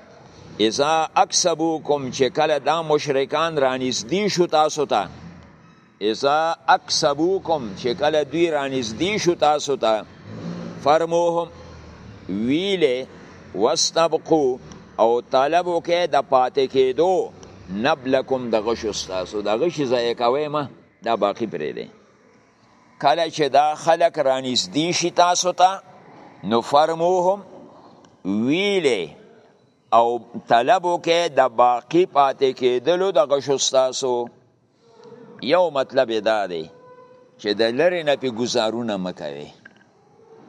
اذا اکسبوکم چې کله دا مشرکان رانیز دی شو تاسو ته اذا اکسبوکم چې کله دوی رانږدې شو تاسو ته فرموهم ویلې واستبقو او طلب وکې د پاتې کېدو نبلکم د غشو ستاسو د غشي ځای کوي ما دا باقی پرې دی کله چې دا خلک رانږدې شي تاسو ته نو فرموهم ویلې او طلب وکې د باقی پاتې کېدلو د غشو ستاسو یو مطلب دا دی چې د لری نه په گزارونه مکوي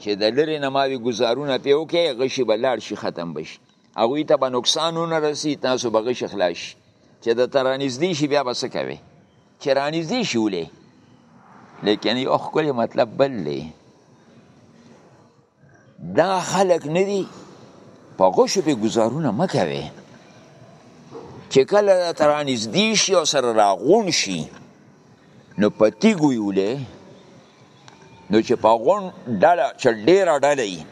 چې د لری نه ماوي گزارونه په وکي غشي بلار شي ختم بشي هغه ته به نقصان نه رسی تاسو به غشي خلاص شي چې د ترانیز دی شي بیا بس کوي چې رانیز دی شي ولې لیکن یو خپل مطلب بل دی دا خلک نه دي په غشو به گزارونه مکوي چې کله ترانیز دی شي او سره راغون شي نو پتی ګویولې نو چې په غون ډله چې ډیره ډله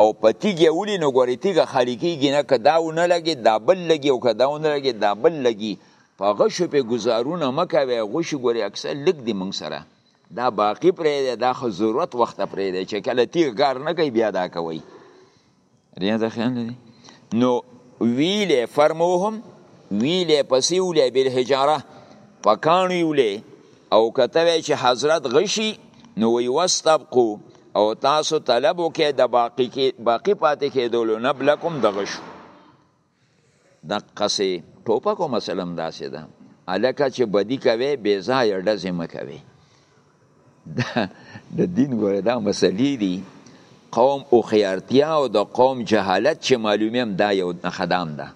او پتی ګولې نو ګورې تیګه خالی کیږي نه که داونه لګي دا بل لګي او که داونه لګي دا بل لګي په غشو په گزارونه مکوي غشو ګورې اکثر لګ دی موږ سره دا باقی پریده دا خو ضرورت وخت پریده چې کله تیغ کار نه کوي بیا دا کوي ریاض خیال دی نو ویلې فرموهم ویلې پسې ولې بل حجاره پکانو ویلې او کته چې حضرت غشي نو وی واستبقو او تاسو طلب وکې د باقی کې باقی پاتې کېدل نه بلکم د غشو دقسې ټوپکو مسله هم داسې ده هلکه چې بدي کوې بې ځایه ډزې مه کوې د دین ګوره دا مسلې دي قوم هوښیارتیا او د قوم جهالت چې معلومي هم دا یو خدام ده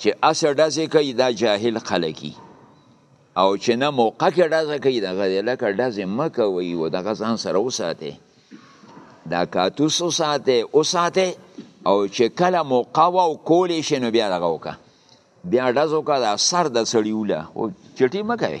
چې اسه ډزې کوي دا جاهل خلک او چې نه موقع کې ډزه کوي دغه دی لکه ډزې مه کوئ او دغه ځان سره وساتئ دا کاتوس وساتئ وساتئ او چې کله موقع وه او کولی شي نو بیا دغه وکړه بیا ډز وکړه دا سر د سړي وله او چټي مه کوئ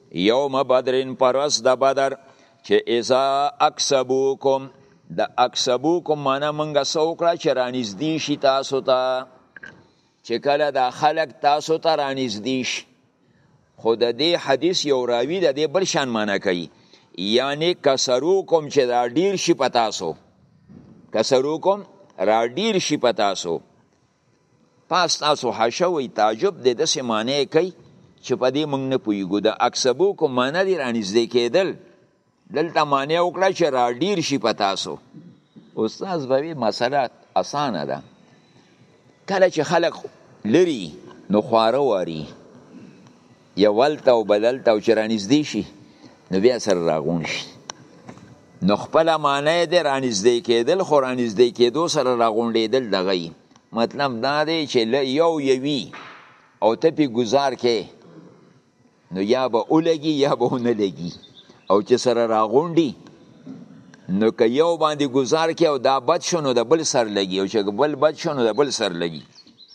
یوم بدرین پر ورځ د بدر چې اذا اکسبوکم د اکسبوکم معنی مونږه څه وکړه چې رانږدې شي تاسو ته چې کله دا خلک تاسو ته رانږدې شي خو د دې حدیث یو راوی د دې بل شان معنی کوي یعنی کسروکم چې دا ډیر شي په تاسو کسروکم را ډیر شي په تاسو پاس تاسو حاشا وی تعجب دی دسې معنی کوي چې په دې موږ نه پوهیږو د اکسبو کوم معنی دی رانږدې کېدل دلته معنی وکړه چې را ډیر شي په تاسو استاد به وی مسله اسانه ده کله چې خلک لري نو خواره واري یو هلته او بل هلته او چې رانږدې شي نو بیا سره راغون شي نو خپل معنی دی رانږدې کېدل خو رانږدې کېدو سره راغونډېدل دغه یي مطلب دا دی چې له یو یوي او ته پې ګزار کې نو یا به ولګي یا به ونه لګي او چې سره راغونډي نو که یو باندې ګزار کې او دا بد شو نو د بل سر لګي او چې بل بد شو نو د بل سر لګي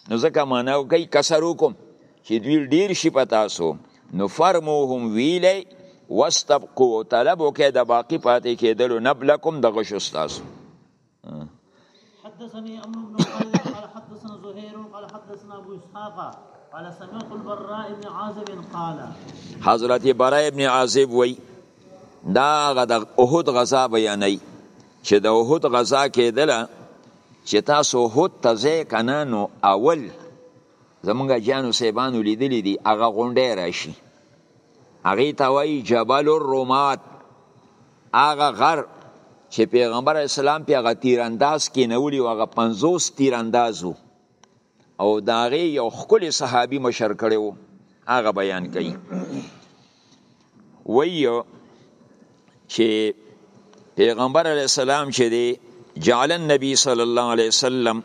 نو ځکه معنا کوي کسر وکم چې دوی ډیر شي په تاسو نو فرموهم ویلی واستبقو طلب وکړئ د باقی پاتې کېدلو نبلکم د غشو ستاسو حدثني عمرو بن خالد قال حدثنا زهير قال حدثنا ابو اسحاق قال سمعت البراء بن عازب قال حضرت براء بن عازب وی دا غد احد غزا بیانې چې د احد غزا کېدله چې تاسو احد ته ځې کنه نو اول زمونږ جانو صاحبانو لیدلی دی هغه غونډی راشي هغه ته وایي جبل الرومات هغه غر چې پیغمبر اسلام په هغه تیرانداز کې نولی او هغه 50 تیراندازو او دا غي یو خپل صحابي مشر کړو هغه بیان کړي ویو چې پیغمبر علی السلام چې دی جعل النبي صلی الله علیه وسلم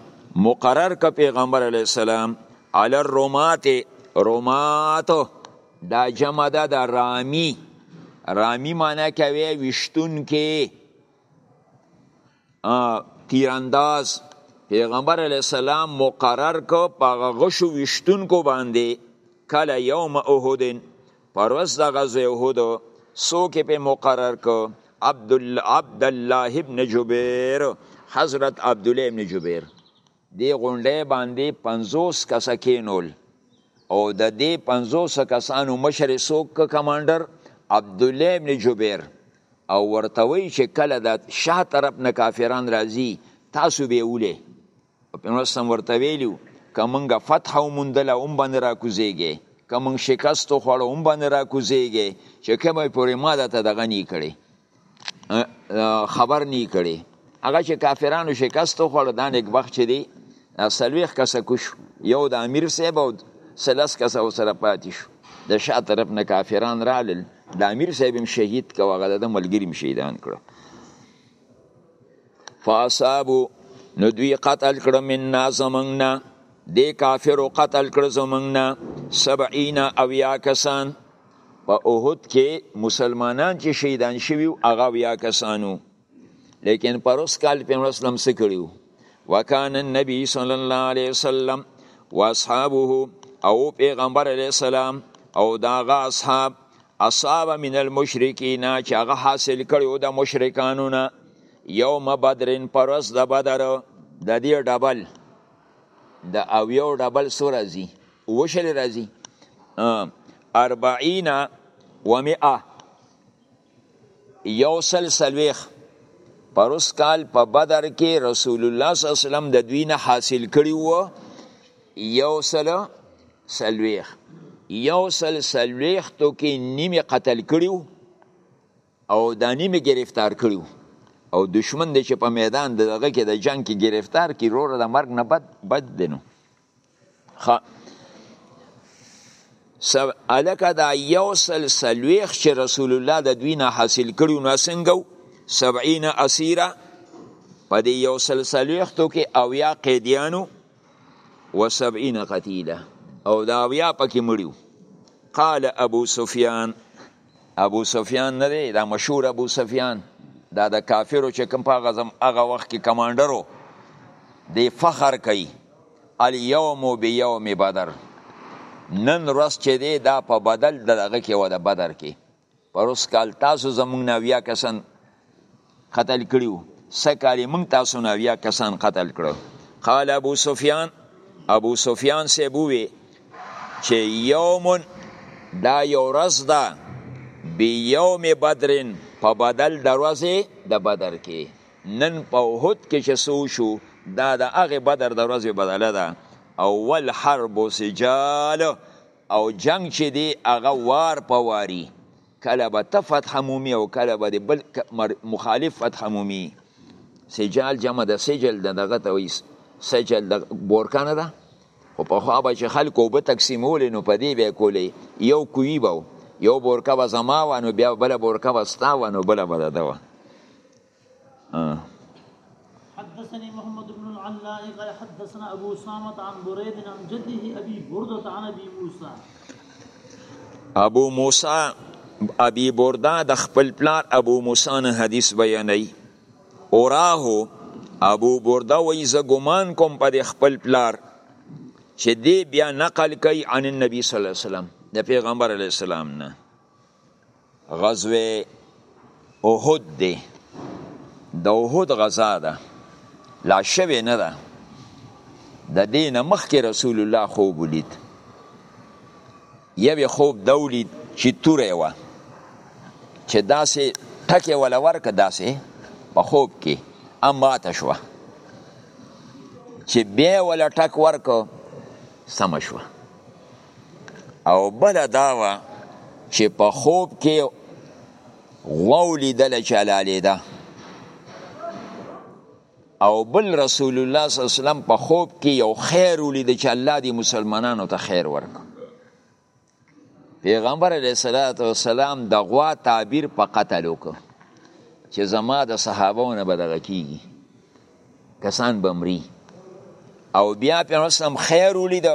مقرر ک پیغمبر علی السلام علی الرمات رمات دا جمع ده د رامی رامی معنی کوي وشتون کې تیرانداز پیغمبر علی السلام مقرر کو په غشو وشتونکو باندې کله یوم احد پروس د غزوه احد سو کې په مقرر کو عبد الله ابن جبیر حضرت عبد الله ابن جبیر دې غونډۍ باندې پنځوس کسه کېنول او د دې پنځوس کسانو مشر څوک کمانډر عبدالله ابن جبیر او ورته وایي چې کله د شاه طرف نه کافران راځي تاسو به ولې پیغمبر ورته ویلو که مونږ فتح وموندله هم باندې راکوزېږي که مونږ شکست وخوړو هم باندې راکوزېږي چې کومه پورې ما درته دغه نی کړی خبر نه کړي هغه چې کافرانو شکست خوړ دا نګبخ چې دی سلويخ کسه کوش یو د امیر صاحب او سلس کسه سره پاتې شو د شا طرف نه کافران رالل د امیر صاحب هم شهید کو هغه د ملګری شهیدان کړو فاصابو نو دوی قتل کړه من نازمنګنا د کافرو قتل کړه زمنګنا 70 او یا کسان په احد کې مسلمانان چې شهیدان شوي هغه ویا کسانو لیکن پروس کال په مسلم څه کړیو وکان النبی صلی الله علیه وسلم واصحابه او پیغمبر علیه السلام او داغه اصحاب اصحاب من المشرکین چې هغه حاصل کړیو د مشرکانو نه یوم بدرن پروس د بدر د دې ډبل د او یو ډبل سو راځي وشل راځي اربعین و مئه یو سل سلویخ پروس کال په بدر کې رسول الله صلی الله علیه وسلم د دوی نه حاصل کړی وو یو سل سلویخ یو سل سلویختو کې نیمه قتل کړیو او دانی می گرفتار کړی وو او دشمن دی چې په میدان دغه کې د جنگ کې گرفتار کی روره د مرګ نه بد بد دی نو خ الکه دا یو سل سلویخ چې رسول الله د دوی نه حاصل کړو نو څنګه 70 اسیره په دې یو سل سلویخ تو کې او یا قیدیانو و 70 قتیله او دا او یا پکې مړیو قال ابو سفیان ابو سفیان نه دی دا مشهور ابو سفیان دا د کافرو چې کوم په غزم هغه وخت کې کمانډرو دی فخر کوي الیوم بیوم بدر نن ورځ چې دی دا په بدل دغه کې و د بدر کې پروس کال تاسو زمونږ نه ویا کسان قتل کړیو سکالی مونږ تاسو نه اویا کسان قتل کړو قال ابو سفیان ابو سفیان سیبوی چې یوم دا یو ورځ ده بی یوم بدرن په بدل دروازه د بدر کې نن په هوت کې چې سو شو دا د هغه بدر دروازه بدله ده او ول حرب سجال او جنگ چې دی هغه وار په واری کله به ته فتح مومی او کله به د بل مخالف فتح مومی سجال جمع د سجل د دغه ته وایي سجل د بورکه نه ده خو پخوا به چې خلکو اوبه تقسیمولې نو په دې به یې کولې یو کوی به یو بورکه به زما وه نو بیا بله بورکه به ستا وه نو بله به د ده وه حدثني محمد بن العلاء قال حدثنا ابو اسامه عن بريد عن جده ابي برده عن ابي موسى ابو موسى ابي برده د خپل پلار ابو موسى نه حدیث بیانوي اوراه ابو برده وایي زه ګمان کوم په خپل پلار چې دی بیا نقل کوي عن النبي صلی الله علیه وسلم د پیغمبر علیه السلام نه غزوه احد دی د احد غزا ده لا شوه نه ده د دینه مخکې رسول الله خوب ولید یوې خوب دا ولید چې توره وه چې داسې ټکې وله ورکه داسې په خوب کې هم ماته شوه چې بیا وله ټک ورکه سمه شوه او بل دا و چې په خوب کې غوا ولیدل چې حلالیده او بل رسول الله صلی الله علیه وسلم په خوب کې یو خیر ولید چې الله دی مسلمانانو ته خیر ورک پیغمبر علیه الصلاۃ والسلام د غوا تعبیر په قتل وکړ چې زما د صحابهونو به دغه کیږي کسان به مري او بیا په اسلام خیر ولید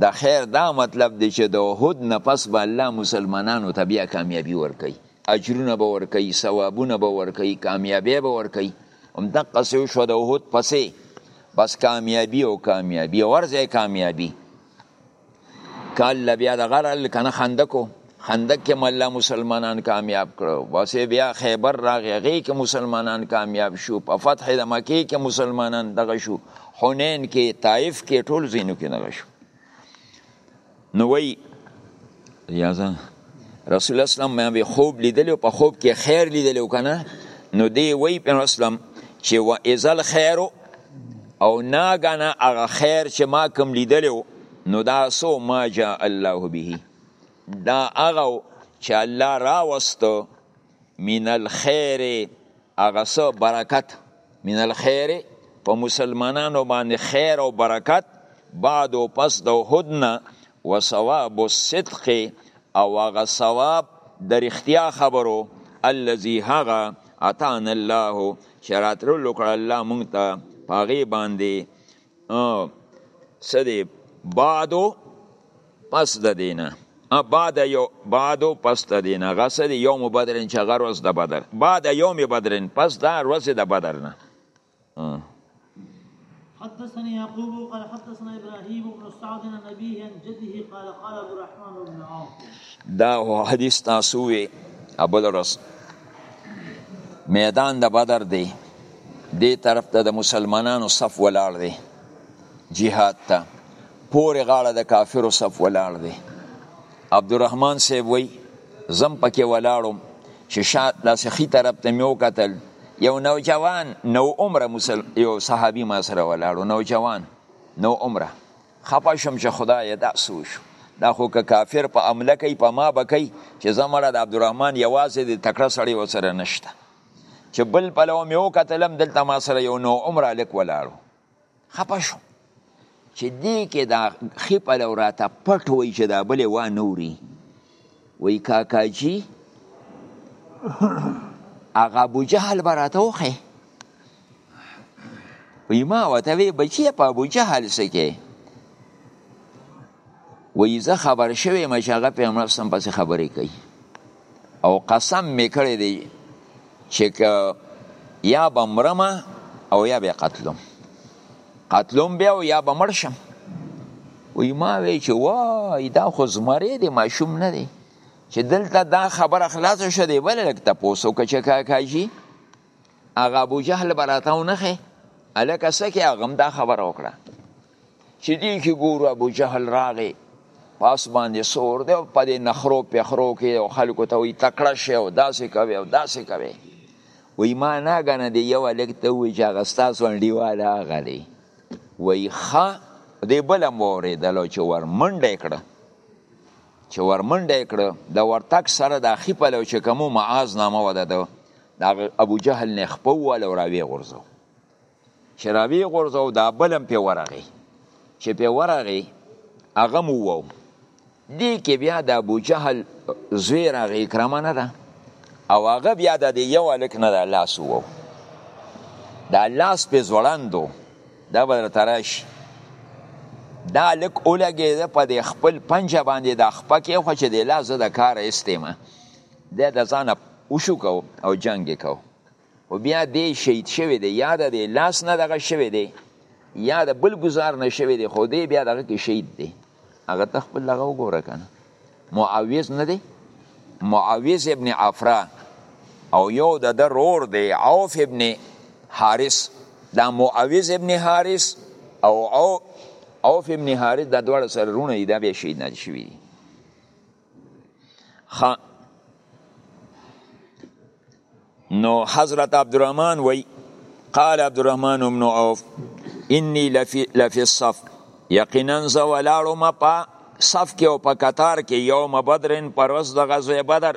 د خیر دا مطلب دی چې د احد نه پس به الله مسلمانانو ته بیا کامیابی ورکړي اجرونه به ورکړي ثوابونه به ورکړي کامیابی به ورکړي هم دقه سو شو د احد پسې بس کامیابی او کامیابی ورځه کامیابی کال بیا د غرل کنه خندکو خندک کې مله مسلمانان کامیاب کړو بس بیا خیبر راغی غي کې مسلمانان کامیاب شو په فتح د مکه کې مسلمانان دغه شو حنین کې طائف کې ټول زینو کې دغه شو نو وی یازه رسول الله اسلام مې خوب لیدلی په خوب کې خیر لیدلی کنه نو دی وی په اسلام چې و ازل خیر او ناګنه هغه خیر چې ما کوم لیدلی نو دا سو ما جاء الله به دا هغه چې الله راوستو من الخیر هغه څه برکت من الخیر په مسلمانانو باندې خیر او برکت بعد او پس د احد نه و ثواب الصدق او هغه ثواب د رښتیا خبرو الذي هغه اتان الله چې راتللو کړه الله مونږ ته په هغې باندې څه دی بعدو پس د دینه بعد یو بعد پس د دینه غسه دی یوم بدر چې غر ورځ د بدر بعد یوم بدر پس دا ورځ د بدر نه حدثنا يعقوب قال حدثنا ابراهيم بن سعد عن ابيه عن جده قال قال ابو الرحمن بن عوف دا حدیث تاسو وی ابو الرس میدان د بدر دی دې طرف ته د مسلمانانو صف ولاړ دی جهاد ته پورې غاړه د کافرو صف ولاړ دی عبدالرحمن صاحب وی زم پکې ولاړم چې شات داسې خي طرف ته مې وکتل یو نوجوان نو عمره مسل یو صحابي ما سره ولاړو نوجوان نو عمره خپه شم چې خدای دا سوش دا خو که کافر په عمله کوي په ما به کوي چې زمړه د عبدالرحمن یوازې د تکړه سړی وسره نشته چې بل پلو مې وکتلم دلته ما سره یو نو عمره لک ولاړو خپه شو چې دې کې دا خې پلو راته پټ وای چې دا بلې وا نوري وای کاکا جی هغه ابو جهل به راته وخی وی ما ورته وی بچیه په ابو جهل څه کې وی زه خبر شوی ما چې هغه پیغمبر سم پسې خبرې کوي او قسم می کړی دی چې یا به مرم او یا به قتلم قتلم بیا او یا به مړ شم وی ما وی چې وای دا خو زمری دی ماشوم نه دی چې دلته دا خبره خلاص شوه دی بل لک تاسو که چې کاکاجی هغه ابو جهل براته نه خې الکه سکه هغه دا خبره وکړه چې دی کې ګورو ابو جهل راغی پاس باندې سور دی او په دې نخرو پخرو کې او خلکو ته وي تکړه شي او داسې کوي او داسې کوي وای ما نه غنه دی یو لګ ته وی چې هغه ستاسو انډیواله هغه دی وای ښه دی بل هم واورېدلو چې ورمنډه کړه چې ورمنډه کړه د ورتک سره د اخی په لو چې کومو معاذ نامه وده ده د ابو جهل نه خپو ول او راوی غورځو چې راوی غورځو دا بلم په ورغی چې په ورغی هغه مو وو دی کې بیا د ابو جهل زوی راغی کرامه نه ده او هغه بیا د دې یو الک نه د لاس وو دا لاس په زوړندو دا بر تراش دا الک اولګې د په دې خپل پنجه باندې د خپه کې خو چې د لاس د کار استېما د د ځانه وشو کو او جنگ کو او بیا دی شهید شوی دی یا د دی لاس نه دغه شوی دی یا د بل گزار نه شوی دی خو دی بیا دغه کې شهید دی هغه ته خپل دغه وګوره کنه معاویز نه دی معاویز ابن عفرا او یو د د رور دی عوف ابن حارس دا معاویز ابن حارس او عوف ابن حارس دا دواړه سره رونه دی دا بیا شهید نه شوی دی خا نو حضرت عبدالرحمن وی قال عبدالرحمن بن عوف انی لفی, لفی الصف یقینا زه ولاړم په صف کې او په قطار کې یوم بدرن پر ورځ د غزوه بدر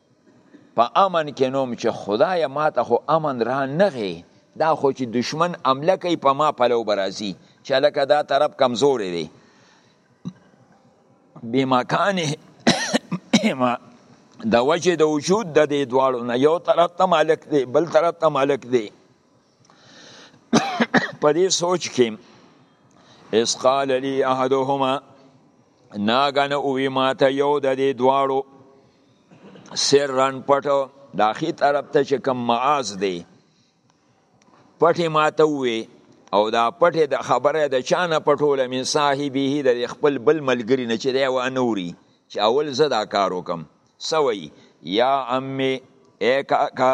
په امن کې نوم چې خدای ما ته خو امن را نغې دا خو چې دشمن عمله کوي په ما پلو برازي چې لکه دا طرف کمزورې دی بمکانه د وجه د وجود د دې دواړو نه یو طرف ته مالک دی بل طرف ته مالک دی په دې سوچ کې اس قال لي احدهما ناګنه او ما ته یو د دې دواړو سر رن پټو د اخی طرف ته چې کم معاذ دی پټې ماته وې او دا پټې د خبره د چانه پټوله من صاحبه د خپل بل ملګری نه چې دی و انوري چې اول زه دا کار وکم سوي یا امي اے کاکا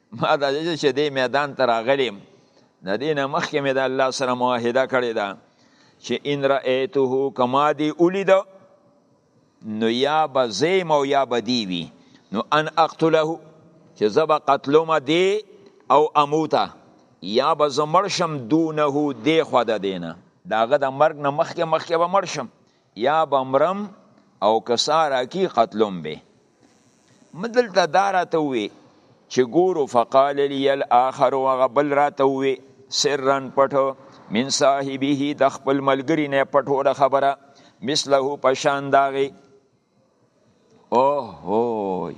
ما د دې چې دې میدان ته راغلیم د دې نه مخکې مې د الله سره معاهده کړې ده چې ان رأیته کما دی ولید نو یا به زیم او یا به دی وي نو ان اقتله چې زه به قتلوم دی او اموته یا به زه مړ شم دونه دی خو د دینه د هغه د مرګ نه مخکې مخکې به مړ شم یا به مرم او که ساه راکی قتلوم به مه دلته دا راته ووی چې ګورو فقال لی الاخر هغه بل راته ووی سرا پټ من صاحبه د خپل ملګری نه پټوله خبره مثله پشان داغي اوهوی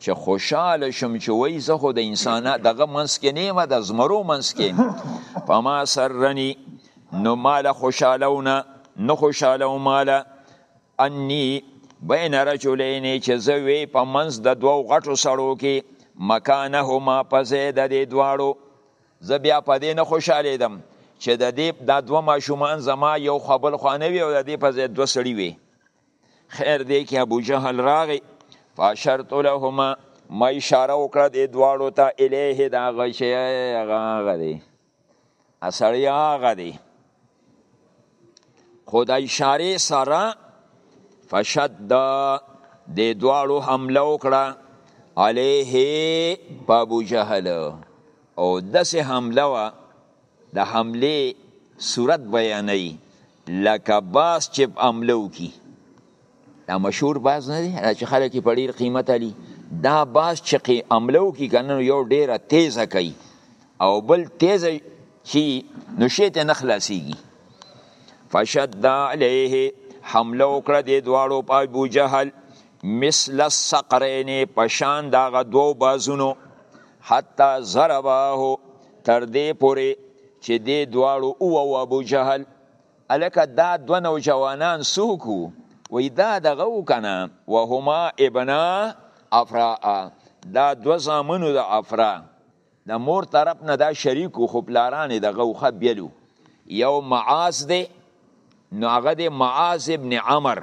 چې خوشاله شم چې وای زه خو د انسان دغه منس کې نیمه د زمرو منس کې په ما سرنی نو مال خوشالهونه نه خوشاله مال انی بین رجلین چې زه وی په منس د دوو غټو سړو کې مکانهما په زید د دواړو زه بیا په دې نه خوشاله دم چې د دې د دوه ماشومان زما یو خپل خوانه وی او د دې په زید دوه سړي وی خیر دی کې ابو جهل راغی فاشرت لهما ما اشاره وکړه د دواړو ته الیه دا غشی هغه دی اصلي هغه دی خو د اشارې سره فشد د دواړو حمله وکړه علیه په ابو جهل او داسې حمله وه د حملې صورت بیانوي لکه باز چې حمله وکړي دا مشهور باز نه دی دا چې خلک یې په ډېر قیمت علي دا باز چې حمله وکړي که نه یو ډېره تیزه کوي او بل تیزه شي نو شی ته نه خلاصېږي فشد علیه حمله وکړه دې دواړو په ابو جهل مثل الصقرین پشان داغه دوو بازونو حتی ضربه تر دې پورې چې دې دواړو ووو ابو جهل الکه دا دوه نوجوانان څوک وو وایي دا دغه و که نه وهما ابنا افراء دا دوه زامنو د افراء د مور طرف نه دا شریک خو پلاران د غوخه بیلو یو معاذ دی نو هغه دی معاذ ابن عمر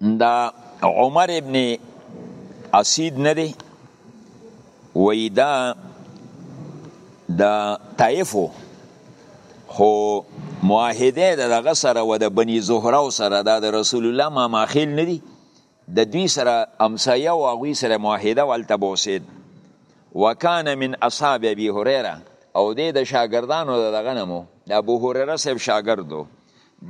دا عمر ابن اسید نه دی وی دا د طائفو خو معاهده د دغه سره و د بنی زهره سره دا د رسول الله ما ماخیل نه دی د دوی سره امسایه او هغوی سره معاهده والته بوسید وکان من اصحاب ابي هريره او د شاګردانو دغه نمو د ابو هريره صاحب شاګردو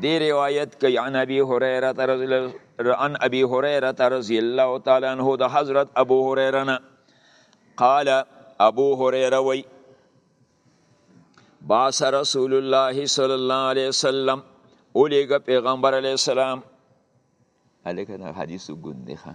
دی روایت کوي عن ابي هريره رضی الله عن ابي هريره رضی الله تعالی عنه د حضرت ابو هريره نه قال ابو هريره وی باس رسول الله صلی الله علیه وسلم اولیګ پیغمبر علیه السلام الکه دا حدیث ګوندې ښه